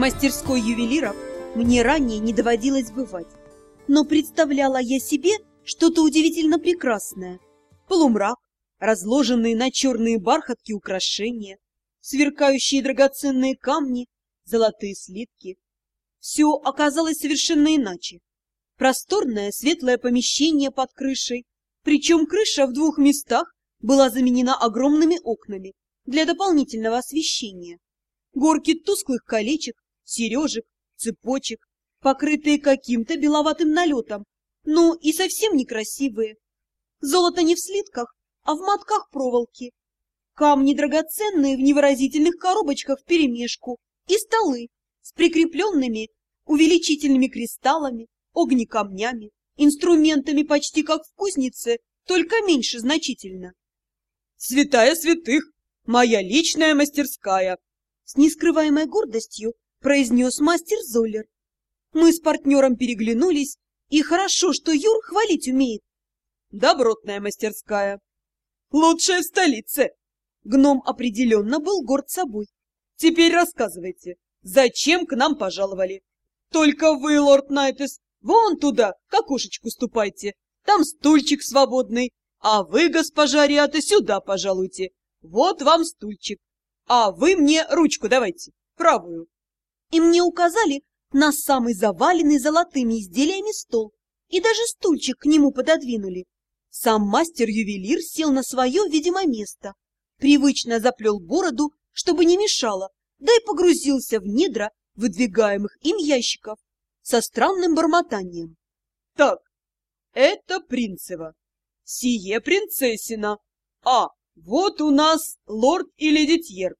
мастерской ювелиров мне ранее не доводилось бывать. Но представляла я себе что-то удивительно прекрасное. Полумрак, разложенные на черные бархатки украшения, сверкающие драгоценные камни, золотые слитки. Все оказалось совершенно иначе. Просторное светлое помещение под крышей, причем крыша в двух местах была заменена огромными окнами для дополнительного освещения. Горки тусклых колечек, сережек, цепочек, покрытые каким-то беловатым налетом, ну и совсем некрасивые. Золото не в слитках, а в мотках проволоки. Камни драгоценные в невыразительных коробочках вперемешку и столы с прикрепленными увеличительными кристаллами, огнекамнями, инструментами почти как в кузнице, только меньше значительно. «Святая святых! Моя личная мастерская!» С нескрываемой гордостью произнес мастер Золлер. Мы с партнером переглянулись, и хорошо, что Юр хвалить умеет. Добротная мастерская. Лучшая в столице. Гном определенно был горд собой. Теперь рассказывайте, зачем к нам пожаловали? Только вы, лорд Найтес, вон туда, к окошечку ступайте. Там стульчик свободный. А вы, госпожа Риата, сюда пожалуйте. Вот вам стульчик. А вы мне ручку давайте, правую. И мне указали на самый заваленный золотыми изделиями стол, и даже стульчик к нему пододвинули. Сам мастер-ювелир сел на свое, видимо, место, привычно заплел бороду, чтобы не мешало, да и погрузился в недра выдвигаемых им ящиков со странным бормотанием. Так, это Принцева, сие принцессина, а вот у нас лорд и леди Тьер.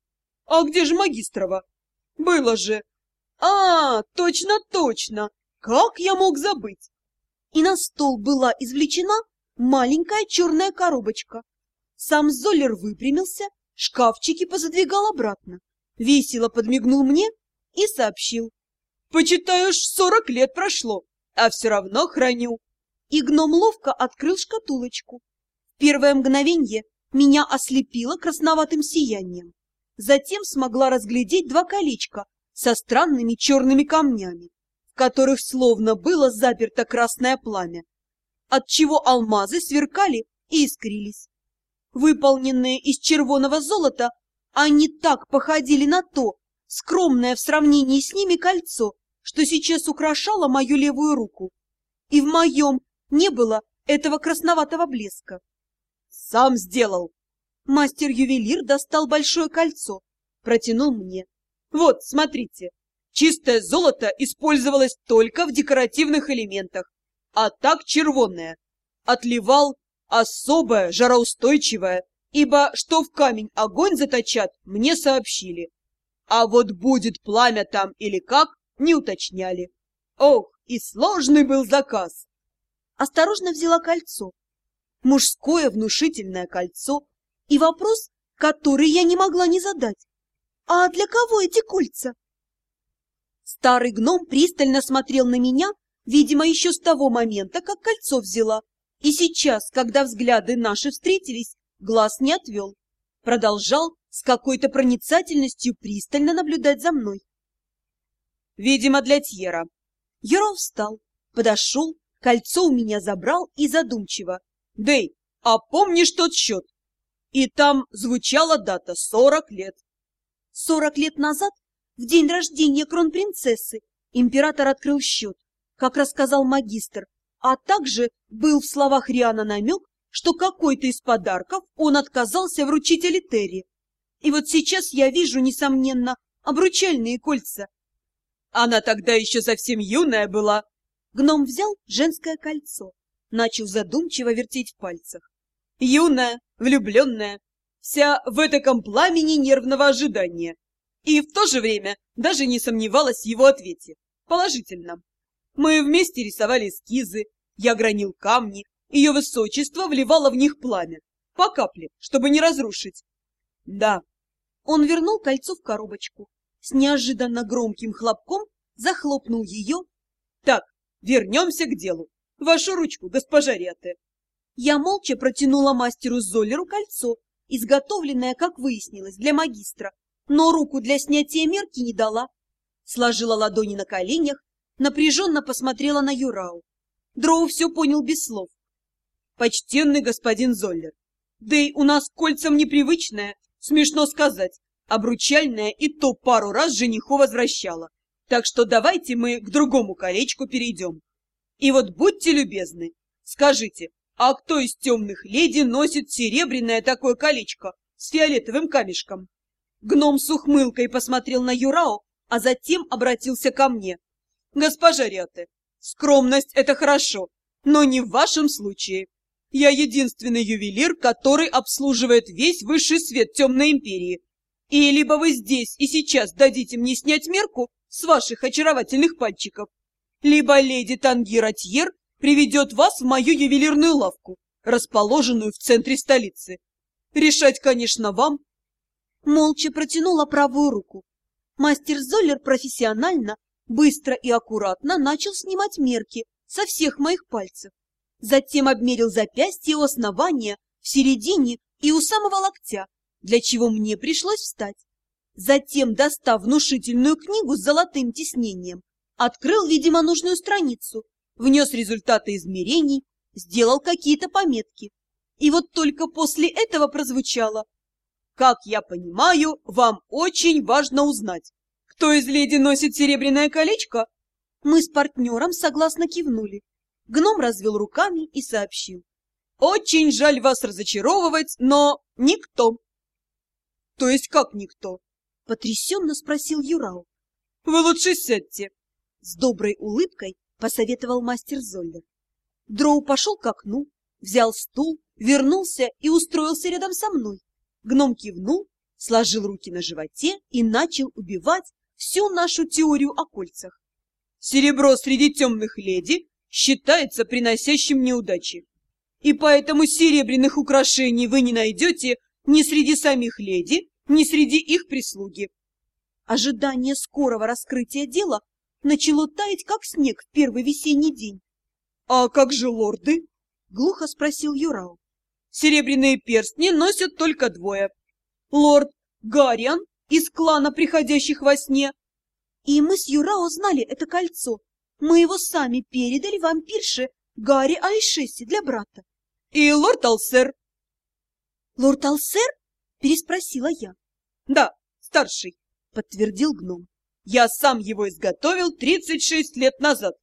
А где же магистрова? Было же. А, точно, точно. Как я мог забыть? И на стол была извлечена маленькая черная коробочка. Сам Золлер выпрямился, шкафчики позадвигал обратно, весело подмигнул мне и сообщил. Почитаешь, сорок лет прошло, а все равно храню. И гном ловко открыл шкатулочку. В первое мгновенье меня ослепило красноватым сиянием. Затем смогла разглядеть два колечка со странными черными камнями, в которых словно было заперто красное пламя, отчего алмазы сверкали и искрились. Выполненные из червоного золота, они так походили на то, скромное в сравнении с ними кольцо, что сейчас украшало мою левую руку. И в моем не было этого красноватого блеска. Сам сделал. Мастер-ювелир достал большое кольцо, протянул мне. Вот, смотрите, чистое золото использовалось только в декоративных элементах, а так червонное. Отливал особое, жароустойчивое, ибо что в камень огонь заточат, мне сообщили. А вот будет пламя там или как, не уточняли. Ох, и сложный был заказ. Осторожно взяла кольцо, мужское внушительное кольцо и вопрос, который я не могла не задать. А для кого эти кольца? Старый гном пристально смотрел на меня, видимо, еще с того момента, как кольцо взяла. И сейчас, когда взгляды наши встретились, глаз не отвел. Продолжал с какой-то проницательностью пристально наблюдать за мной. Видимо, для Тьера. Яров встал, подошел, кольцо у меня забрал и задумчиво. Дэй, а помнишь тот счет? И там звучала дата сорок лет. Сорок лет назад, в день рождения кронпринцессы, император открыл счет, как рассказал магистр, а также был в словах Риана намек, что какой-то из подарков он отказался вручить Алитере. И вот сейчас я вижу, несомненно, обручальные кольца. Она тогда еще совсем юная была. Гном взял женское кольцо начал задумчиво вертеть в пальцах. Юная, влюбленная, вся в этаком пламени нервного ожидания. И в то же время даже не сомневалась в его ответе, положительном. Мы вместе рисовали эскизы, я гранил камни, ее высочество вливало в них пламя, по капле, чтобы не разрушить. Да. Он вернул кольцо в коробочку, с неожиданно громким хлопком захлопнул ее. Так, вернемся к делу. Вашу ручку, госпожа Риате. Я молча протянула мастеру Золлеру кольцо, изготовленное, как выяснилось, для магистра, но руку для снятия мерки не дала. сложила ладони на коленях, напряженно посмотрела на Юрау. Дроу все понял без слов. «Почтенный господин Золлер, Дэй у нас кольцам непривычная, смешно сказать, обручальная и то пару раз жениху возвращала. Так что давайте мы к другому колечку перейдем. И вот будьте любезны, скажите, а кто из темных леди носит серебряное такое колечко с фиолетовым камешком? Гном с ухмылкой посмотрел на Юрао, а затем обратился ко мне. Госпожа Ряте, скромность — это хорошо, но не в вашем случае. Я единственный ювелир, который обслуживает весь высший свет темной империи. И либо вы здесь и сейчас дадите мне снять мерку с ваших очаровательных пальчиков, либо леди Тангира Тьер приведет вас в мою ювелирную лавку, расположенную в центре столицы. Решать, конечно, вам. Молча протянула правую руку. Мастер Золлер профессионально, быстро и аккуратно начал снимать мерки со всех моих пальцев. Затем обмерил запястье у основания, в середине и у самого локтя, для чего мне пришлось встать. Затем, достав внушительную книгу с золотым тиснением, открыл, видимо, нужную страницу, внес результаты измерений, сделал какие-то пометки. И вот только после этого прозвучало. Как я понимаю, вам очень важно узнать, кто из леди носит серебряное колечко? Мы с партнером согласно кивнули. Гном развел руками и сообщил. «Очень жаль вас разочаровывать, но никто». «То есть как никто?» — потрясенно спросил Юрау. «Вы лучше сядьте!» С доброй улыбкой посоветовал мастер Золлер. Дроу пошел к окну, взял стул, вернулся и устроился рядом со мной. Гном кивнул, сложил руки на животе и начал убивать всю нашу теорию о кольцах. «Серебро среди темных леди считается приносящим неудачи. И поэтому серебряных украшений вы не найдете ни среди самих леди, ни среди их прислуги. Ожидание скорого раскрытия дела начало таять, как снег в первый весенний день. — А как же лорды? — глухо спросил Юрау. — Серебряные перстни носят только двое. Лорд Гарриан из клана приходящих во сне. И мы с Юрао знали это кольцо, мы его сами передали вампирше Гарри Айшесси для брата. И лорд Алсер. Лорд Алсер? Переспросила я. Да, старший, подтвердил гном. Я сам его изготовил 36 лет назад.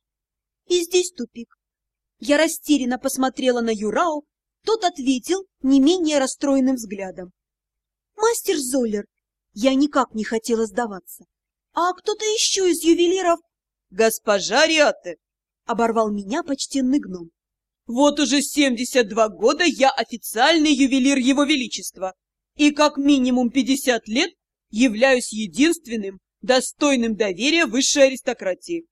И здесь тупик. Я растерянно посмотрела на Юрао, тот ответил не менее расстроенным взглядом. Мастер Золлер, я никак не хотела сдаваться. А кто-то еще из ювелиров «Госпожа Риате!» — оборвал меня почтенный гном. «Вот уже семьдесят два года я официальный ювелир Его Величества, и как минимум пятьдесят лет являюсь единственным, достойным доверия высшей аристократии.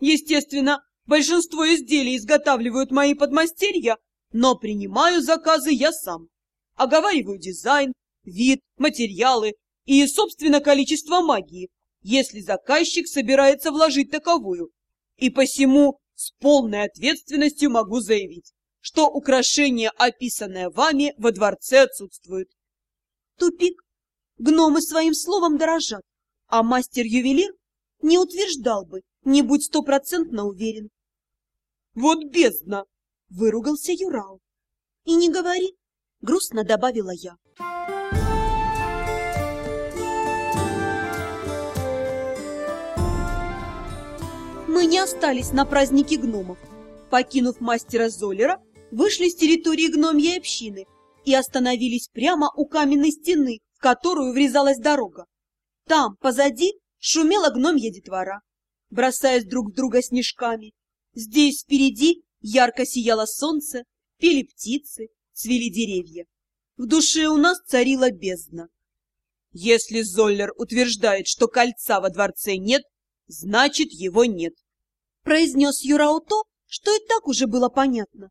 Естественно, большинство изделий изготавливают мои подмастерья, но принимаю заказы я сам. Оговариваю дизайн, вид, материалы и, собственно, количество магии, если заказчик собирается вложить таковую. И посему с полной ответственностью могу заявить, что украшение, описанное вами, во дворце отсутствует. Тупик. Гномы своим словом дорожат, а мастер-ювелир не утверждал бы, не будь стопроцентно уверен. Вот бездна! Выругался Юрау. И не говори, грустно добавила я. мы не остались на празднике гномов. Покинув мастера Золера, вышли с территории гномьей общины и остановились прямо у каменной стены, в которую врезалась дорога. Там, позади, шумела гномья детвора, бросаясь друг в друга снежками. Здесь, впереди, ярко сияло солнце, пели птицы, цвели деревья. В душе у нас царила бездна. Если Золлер утверждает, что кольца во дворце нет, значит, его нет. Произнес Юрао то, что и так уже было понятно.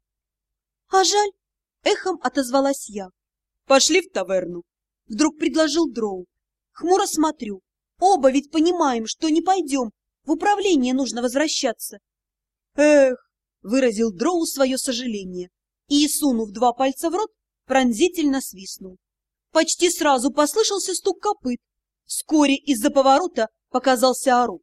А жаль, эхом отозвалась я. Пошли в таверну. Вдруг предложил Дроу. Хмуро смотрю. Оба ведь понимаем, что не пойдем. В управление нужно возвращаться. Эх, выразил Дроу свое сожаление и, сунув два пальца в рот, пронзительно свистнул. Почти сразу послышался стук копыт. Вскоре из-за поворота показался Арук.